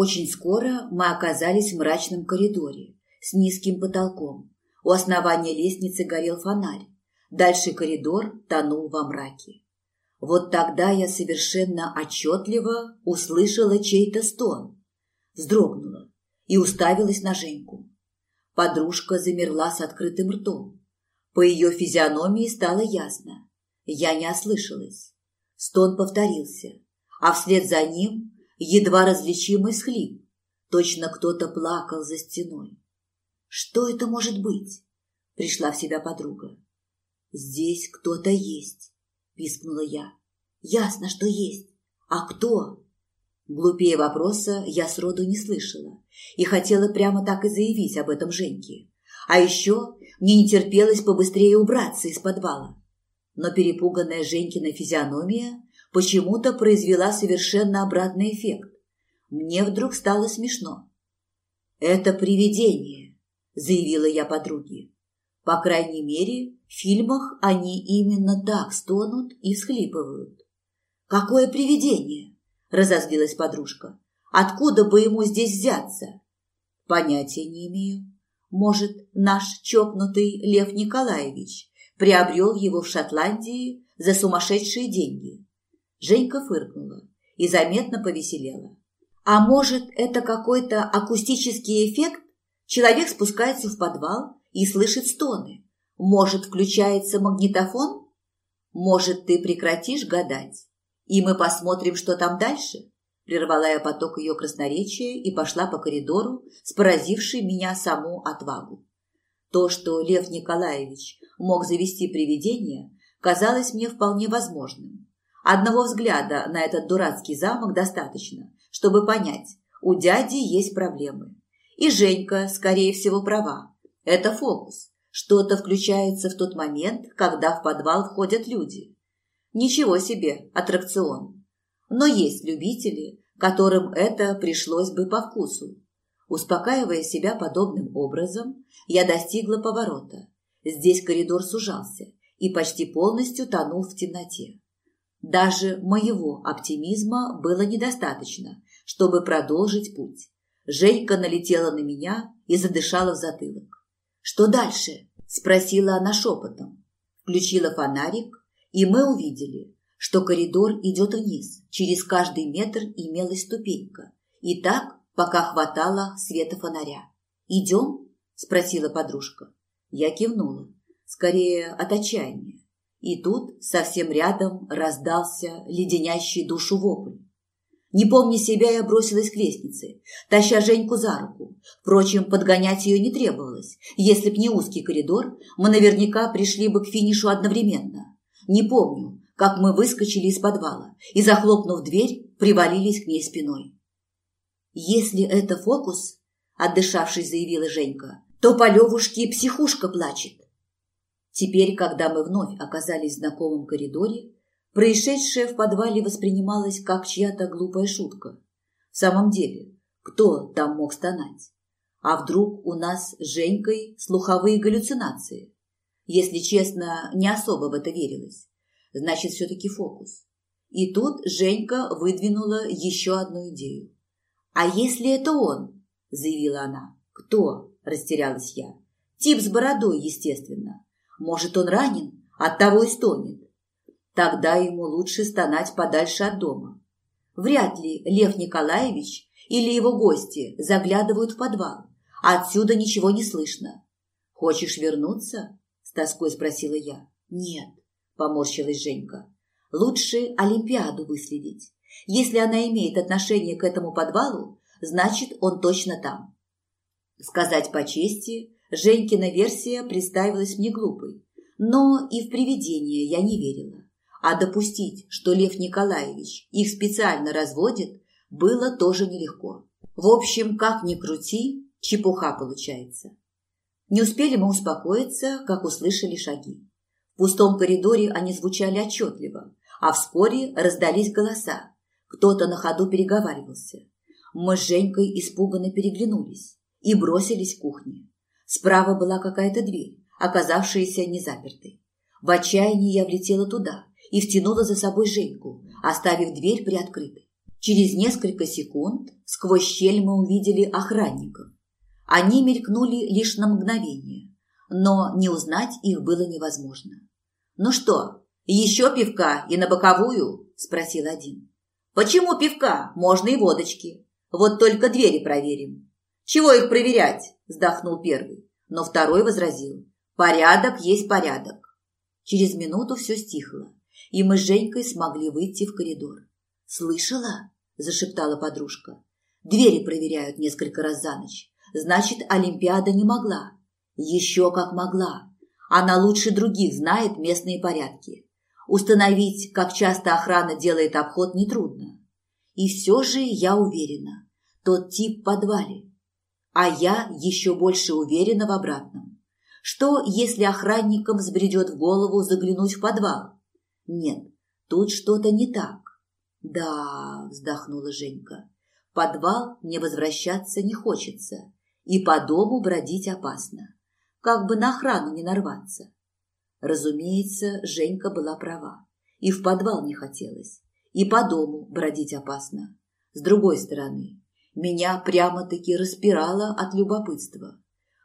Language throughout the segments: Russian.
Очень скоро мы оказались в мрачном коридоре с низким потолком. У основания лестницы горел фонарь. Дальше коридор тонул во мраке. Вот тогда я совершенно отчетливо услышала чей-то стон, вздрогнула и уставилась на Женьку. Подружка замерла с открытым ртом. По ее физиономии стало ясно. Я не ослышалась. Стон повторился, а вслед за ним едва различимый схлип. Точно кто-то плакал за стеной. «Что это может быть?» – пришла в себя подруга. «Здесь кто-то есть», – пискнула я. «Ясно, что есть. А кто?» Глупее вопроса я сроду не слышала и хотела прямо так и заявить об этом Женьке. А еще мне не терпелось побыстрее убраться из подвала. Но перепуганная Женькина физиономия почему-то произвела совершенно обратный эффект. Мне вдруг стало смешно. «Это привидение», – заявила я подруге. По крайней мере, в фильмах они именно так стонут и всхлипывают. «Какое привидение?» – разозлилась подружка. «Откуда бы ему здесь взяться?» «Понятия не имею. Может, наш чокнутый Лев Николаевич приобрел его в Шотландии за сумасшедшие деньги?» Женька фыркнула и заметно повеселела. «А может, это какой-то акустический эффект? Человек спускается в подвал и слышит стоны. Может, включается магнитофон? Может, ты прекратишь гадать, и мы посмотрим, что там дальше?» Прервала я поток ее красноречия и пошла по коридору с поразившей меня саму отвагу. То, что Лев Николаевич мог завести привидение, казалось мне вполне возможным. Одного взгляда на этот дурацкий замок достаточно, чтобы понять, у дяди есть проблемы. И Женька, скорее всего, права. Это фокус. Что-то включается в тот момент, когда в подвал входят люди. Ничего себе, аттракцион. Но есть любители, которым это пришлось бы по вкусу. Успокаивая себя подобным образом, я достигла поворота. Здесь коридор сужался и почти полностью тонул в темноте. Даже моего оптимизма было недостаточно, чтобы продолжить путь. Женька налетела на меня и задышала в затылок. «Что дальше?» – спросила она шепотом. Включила фонарик, и мы увидели, что коридор идет вниз. Через каждый метр имелась ступенька. И так, пока хватало света фонаря. «Идем?» – спросила подружка. Я кивнула, скорее от отчаяния. И тут совсем рядом раздался леденящий душу вопль. Не помня себя, я бросилась к лестнице, таща Женьку за руку. Впрочем, подгонять ее не требовалось. Если б не узкий коридор, мы наверняка пришли бы к финишу одновременно. Не помню, как мы выскочили из подвала и, захлопнув дверь, привалились к ней спиной. «Если это фокус, — отдышавшись, заявила Женька, — то по Левушке психушка плачет. Теперь, когда мы вновь оказались в знакомом коридоре, происшедшее в подвале воспринималось как чья-то глупая шутка. В самом деле, кто там мог стонать? А вдруг у нас с Женькой слуховые галлюцинации? Если честно, не особо в это верилось. Значит, все-таки фокус. И тут Женька выдвинула еще одну идею. «А если это он?» – заявила она. «Кто?» – растерялась я. «Тип с бородой, естественно. Может, он ранен, оттого и стонет. Тогда ему лучше стонать подальше от дома. Вряд ли Лев Николаевич или его гости заглядывают в подвал, отсюда ничего не слышно. «Хочешь вернуться?» – с тоской спросила я. «Нет», – поморщилась Женька. «Лучше Олимпиаду выследить. Если она имеет отношение к этому подвалу, значит, он точно там». Сказать по чести, Женькина версия представилась мне глупой, но и в привидения я не верила. А допустить, что Лев Николаевич их специально разводит, было тоже нелегко. В общем, как ни крути, чепуха получается. Не успели мы успокоиться, как услышали шаги. В пустом коридоре они звучали отчетливо, а вскоре раздались голоса. Кто-то на ходу переговаривался. Мы с Женькой испуганно переглянулись и бросились в кухню. Справа была какая-то дверь, оказавшаяся незапертой. В отчаянии я влетела туда и втянула за собой Женьку, оставив дверь приоткрытой. Через несколько секунд сквозь щель мы увидели охранников. Они мелькнули лишь на мгновение, но не узнать их было невозможно. «Ну что, еще пивка и на боковую?» – спросил один. «Почему пивка? Можно и водочки. Вот только двери проверим». «Чего их проверять?» – вздохнул первый, но второй возразил. «Порядок есть порядок». Через минуту все стихло, и мы с Женькой смогли выйти в коридор. «Слышала?» – зашептала подружка. «Двери проверяют несколько раз за ночь. Значит, Олимпиада не могла. Еще как могла. Она лучше других знает местные порядки. Установить, как часто охрана делает обход, нетрудно. И все же я уверена, тот тип в подвале. А я еще больше уверена в обратном. Что, если охранникам взбредет в голову заглянуть в подвал? Нет, тут что-то не так. Да, вздохнула Женька, в подвал мне возвращаться не хочется, и по дому бродить опасно как бы на охрану не нарваться. Разумеется, Женька была права. И в подвал не хотелось, и по дому бродить опасно. С другой стороны, меня прямо-таки распирало от любопытства.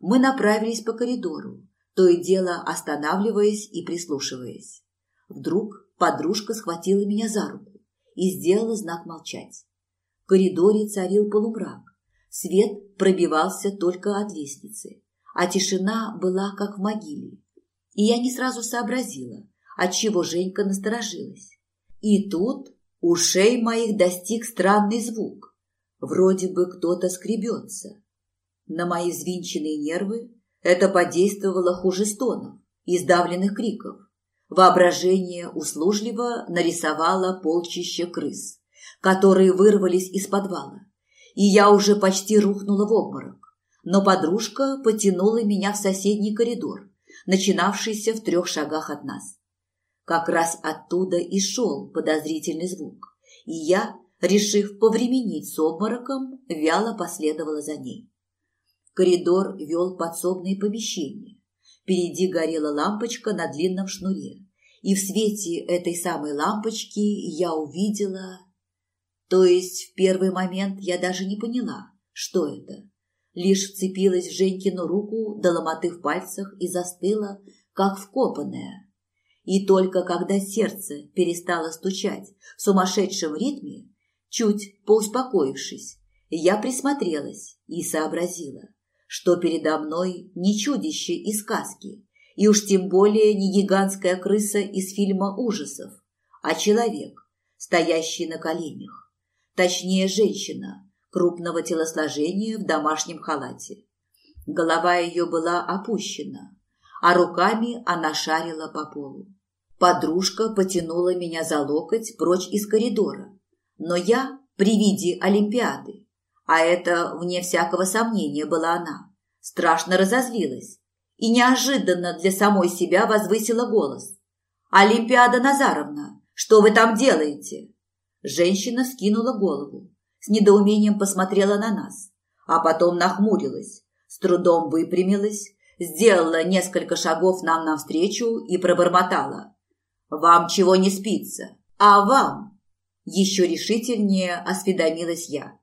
Мы направились по коридору, то и дело останавливаясь и прислушиваясь. Вдруг подружка схватила меня за руку и сделала знак молчать. В коридоре царил полумрак. Свет пробивался только от лестницы а тишина была как в могиле. И я не сразу сообразила, отчего Женька насторожилась. И тут ушей моих достиг странный звук. Вроде бы кто-то скребется. На мои взвинченные нервы это подействовало хуже стонов и сдавленных криков. Воображение услужливо нарисовало полчище крыс, которые вырвались из подвала, и я уже почти рухнула в обморок но подружка потянула меня в соседний коридор, начинавшийся в трех шагах от нас. Как раз оттуда и шел подозрительный звук, и я, решив повременить с обмороком, вяло последовала за ней. Коридор вел подсобные помещения. Впереди горела лампочка на длинном шнуре, и в свете этой самой лампочки я увидела... То есть в первый момент я даже не поняла, что это лишь вцепилась в Женькину руку до ломоты в пальцах и застыла, как вкопанная. И только когда сердце перестало стучать в сумасшедшем ритме, чуть поуспокоившись, я присмотрелась и сообразила, что передо мной не чудище из сказки, и уж тем более не гигантская крыса из фильма ужасов, а человек, стоящий на коленях. Точнее, женщина, крупного телосложения в домашнем халате. Голова ее была опущена, а руками она шарила по полу. Подружка потянула меня за локоть прочь из коридора, но я при виде Олимпиады, а это, вне всякого сомнения, была она, страшно разозлилась и неожиданно для самой себя возвысила голос. «Олимпиада Назаровна, что вы там делаете?» Женщина скинула голову, с недоумением посмотрела на нас, а потом нахмурилась, с трудом выпрямилась, сделала несколько шагов нам навстречу и пробормотала. «Вам чего не спится? А вам?» Еще решительнее осведомилась я.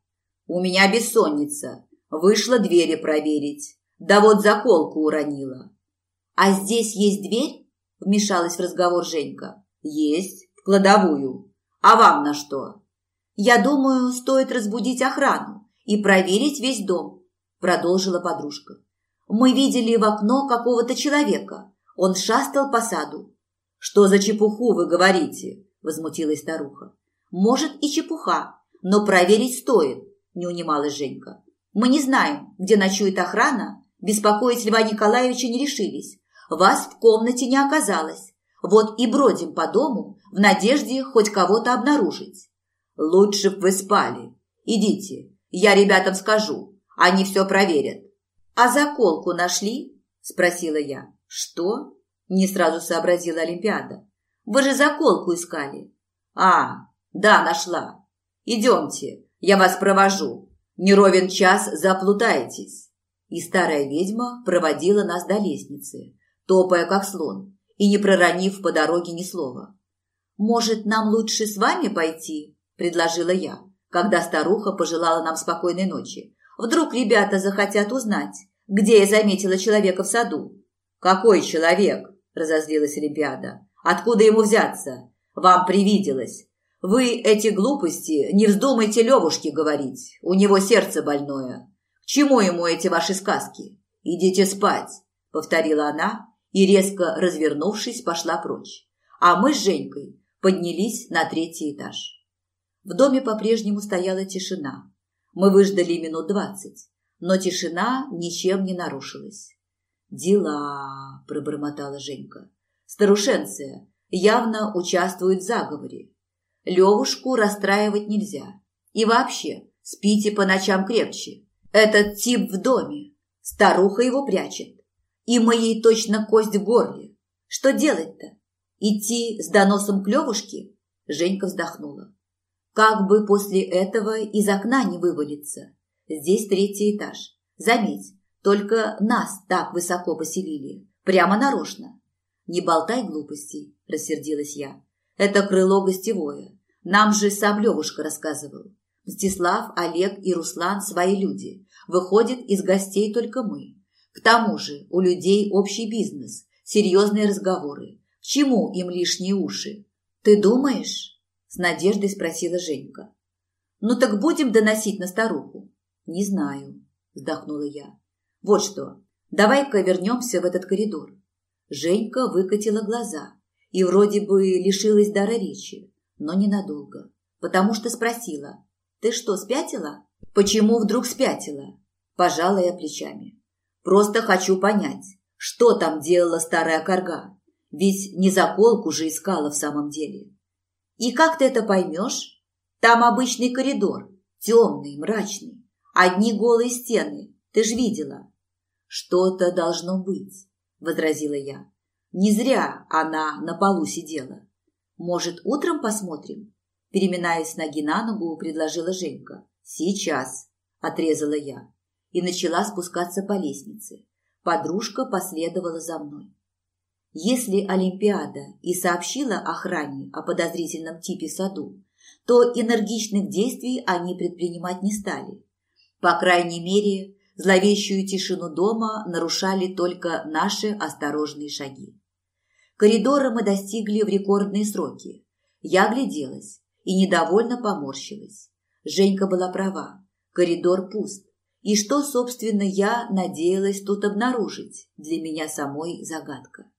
«У меня бессонница. Вышла двери проверить. Да вот заколку уронила». «А здесь есть дверь?» Вмешалась в разговор Женька. «Есть, в кладовую. А вам на что?» «Я думаю, стоит разбудить охрану и проверить весь дом», – продолжила подружка. «Мы видели в окно какого-то человека. Он шастал по саду». «Что за чепуху вы говорите?» – возмутилась старуха. «Может, и чепуха, но проверить стоит», – не унималась Женька. «Мы не знаем, где ночует охрана. Беспокоить Льва Николаевича не решились. Вас в комнате не оказалось. Вот и бродим по дому в надежде хоть кого-то обнаружить. Лучше б вы спали. Идите, я ребятам скажу, они все проверят. А заколку нашли? Спросила я. Что? Не сразу сообразила Олимпиада. Вы же заколку искали. А, да, нашла. Идемте, я вас провожу. Не ровен час заплутаетесь. И старая ведьма проводила нас до лестницы, топая как слон и не проронив по дороге ни слова. «Может, нам лучше с вами пойти?» – предложила я. когда старуха пожелала нам спокойной ночи. Вдруг ребята захотят узнать, где я заметила человека в саду. «Какой человек?» – разозлилась Олимпиада. «Откуда ему взяться? Вам привиделось. Вы эти глупости не вздумайте Левушке говорить. У него сердце больное. К чему ему эти ваши сказки? Идите спать!» – повторила она и, резко развернувшись, пошла прочь. А мы с Женькой поднялись на третий этаж. В доме по-прежнему стояла тишина. Мы выждали минут двадцать, но тишина ничем не нарушилась. «Дела», – пробормотала Женька. «Старушенция явно участвует в заговоре. Левушку расстраивать нельзя. И вообще, спите по ночам крепче. Этот тип в доме. Старуха его прячет. И моей точно кость в горле. Что делать-то? Идти с доносом к Левушке?» Женька вздохнула. Как бы после этого из окна не вывалиться. Здесь третий этаж. Заметь, только нас так высоко поселили. Прямо нарочно. Не болтай глупостей, рассердилась я. Это крыло гостевое. Нам же сам Левушка рассказывал. Мстислав, Олег и Руслан свои люди. Выходит, из гостей только мы. К тому же у людей общий бизнес, серьезные разговоры. К чему им лишние уши? Ты думаешь? С надеждой спросила Женька. Ну так будем доносить на старуху? Не знаю, вздохнула я. Вот что, давай-ка вернемся в этот коридор. Женька выкатила глаза и вроде бы лишилась дара речи, но ненадолго, потому что спросила, «Ты что, спятила?» «Почему вдруг спятила?» Пожала я плечами. «Просто хочу понять, что там делала старая корга, ведь не заколку же искала в самом деле. И как ты это поймешь? Там обычный коридор, темный, мрачный, одни голые стены, ты ж видела. Что-то должно быть, возразила я. Не зря она на полу сидела. Может, утром посмотрим? Переминаясь ноги на ногу, предложила Женька. Сейчас, отрезала я и начала спускаться по лестнице. Подружка последовала за мной. Если Олимпиада и сообщила охране о подозрительном типе саду, то энергичных действий они предпринимать не стали. По крайней мере, зловещую тишину дома нарушали только наши осторожные шаги. Коридора мы достигли в рекордные сроки. Я гляделась и недовольно поморщилась. Женька была права, коридор пуст. И что, собственно, я надеялась тут обнаружить, для меня самой загадка.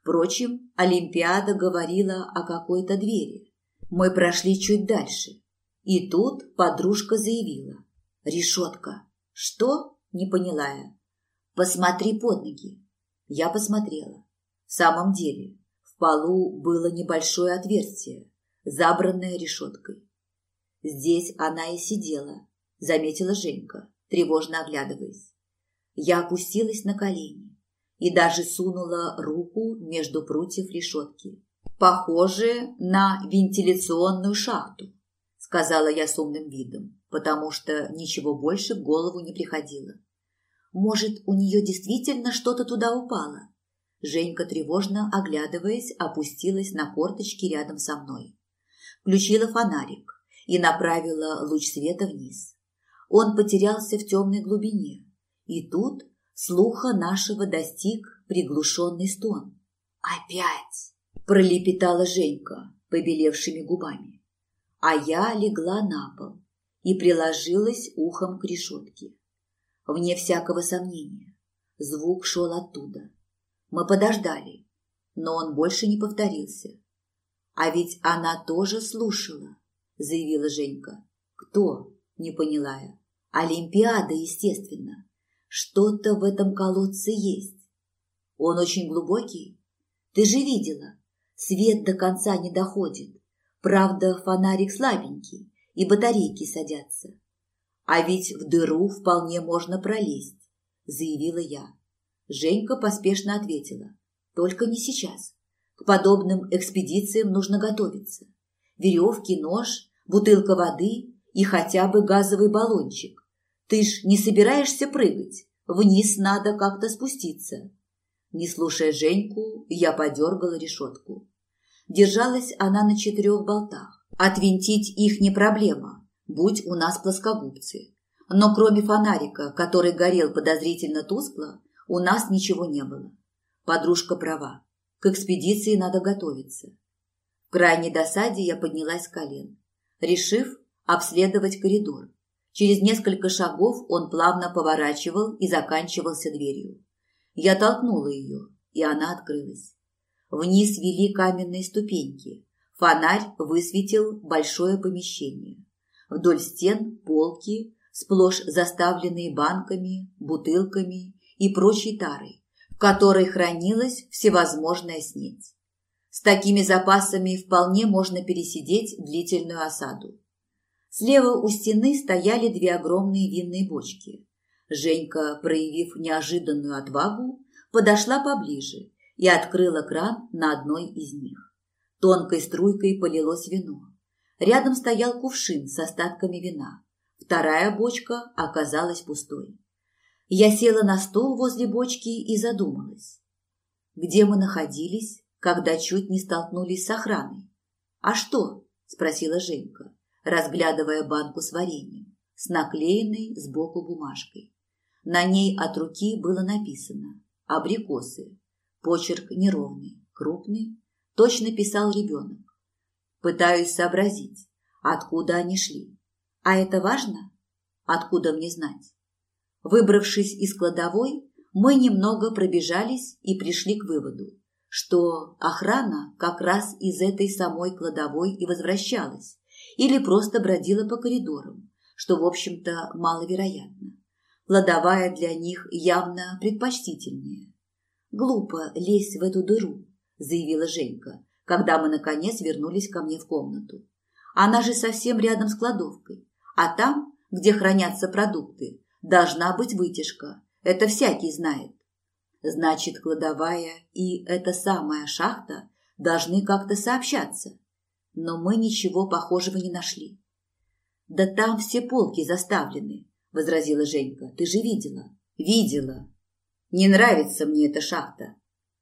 Впрочем, Олимпиада говорила о какой-то двери. Мы прошли чуть дальше. И тут подружка заявила. «Решетка». «Что?» – не поняла я. «Посмотри под ноги». Я посмотрела. В самом деле, в полу было небольшое отверстие, забранное решеткой. Здесь она и сидела, заметила Женька, тревожно оглядываясь. Я опустилась на колени и даже сунула руку между прутьев решетки. «Похоже на вентиляционную шахту», – сказала я с умным видом, потому что ничего больше в голову не приходило. «Может, у нее действительно что-то туда упало?» Женька, тревожно оглядываясь, опустилась на корточки рядом со мной. Включила фонарик и направила луч света вниз. Он потерялся в темной глубине, и тут Слуха нашего достиг приглушенный стон. «Опять!» – пролепетала Женька побелевшими губами. А я легла на пол и приложилась ухом к решетке. Вне всякого сомнения, звук шел оттуда. Мы подождали, но он больше не повторился. А ведь она тоже слушала, заявила Женька. Кто? Не поняла я. Олимпиада, естественно. Что-то в этом колодце есть. Он очень глубокий. Ты же видела, свет до конца не доходит. Правда, фонарик слабенький, и батарейки садятся. А ведь в дыру вполне можно пролезть, заявила я. Женька поспешно ответила. Только не сейчас. К подобным экспедициям нужно готовиться. Веревки, нож, бутылка воды и хотя бы газовый баллончик. Ты ж не собираешься прыгать. Вниз надо как-то спуститься. Не слушая Женьку, я подергала решетку. Держалась она на четырех болтах. Отвинтить их не проблема. будь у нас плоскогубцы. Но кроме фонарика, который горел подозрительно тускло, у нас ничего не было. Подружка права. К экспедиции надо готовиться. В крайней досаде я поднялась с колен, решив обследовать коридор. Через несколько шагов он плавно поворачивал и заканчивался дверью. Я толкнула ее, и она открылась. Вниз вели каменные ступеньки. Фонарь высветил большое помещение. Вдоль стен полки, сплошь заставленные банками, бутылками и прочей тарой, в которой хранилась всевозможная снедь. С такими запасами вполне можно пересидеть длительную осаду. Слева у стены стояли две огромные винные бочки. Женька, проявив неожиданную отвагу, подошла поближе и открыла кран на одной из них. Тонкой струйкой полилось вино. Рядом стоял кувшин с остатками вина. Вторая бочка оказалась пустой. Я села на стул возле бочки и задумалась. Где мы находились, когда чуть не столкнулись с охраной? «А что?» – спросила Женька разглядывая банку с вареньем, с наклеенной сбоку бумажкой. На ней от руки было написано «Абрикосы». Почерк неровный, крупный, точно писал ребенок. Пытаюсь сообразить, откуда они шли. А это важно? Откуда мне знать? Выбравшись из кладовой, мы немного пробежались и пришли к выводу, что охрана как раз из этой самой кладовой и возвращалась, или просто бродила по коридорам, что, в общем-то, маловероятно. Кладовая для них явно предпочтительнее. «Глупо лезть в эту дыру», – заявила Женька, когда мы, наконец, вернулись ко мне в комнату. «Она же совсем рядом с кладовкой, а там, где хранятся продукты, должна быть вытяжка. Это всякий знает. Значит, кладовая и эта самая шахта должны как-то сообщаться но мы ничего похожего не нашли. «Да там все полки заставлены», – возразила Женька. «Ты же видела?» «Видела. Не нравится мне эта шахта.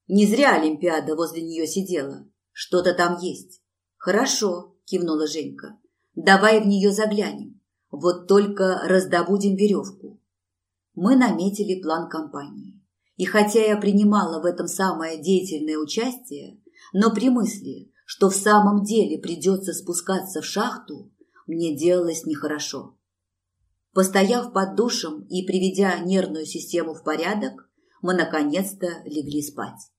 Не зря Олимпиада возле нее сидела. Что-то там есть». «Хорошо», – кивнула Женька. «Давай в нее заглянем. Вот только раздобудем веревку». Мы наметили план компании. И хотя я принимала в этом самое деятельное участие, но при мысли, что в самом деле придется спускаться в шахту, мне делалось нехорошо. Постояв под душем и приведя нервную систему в порядок, мы наконец-то легли спать.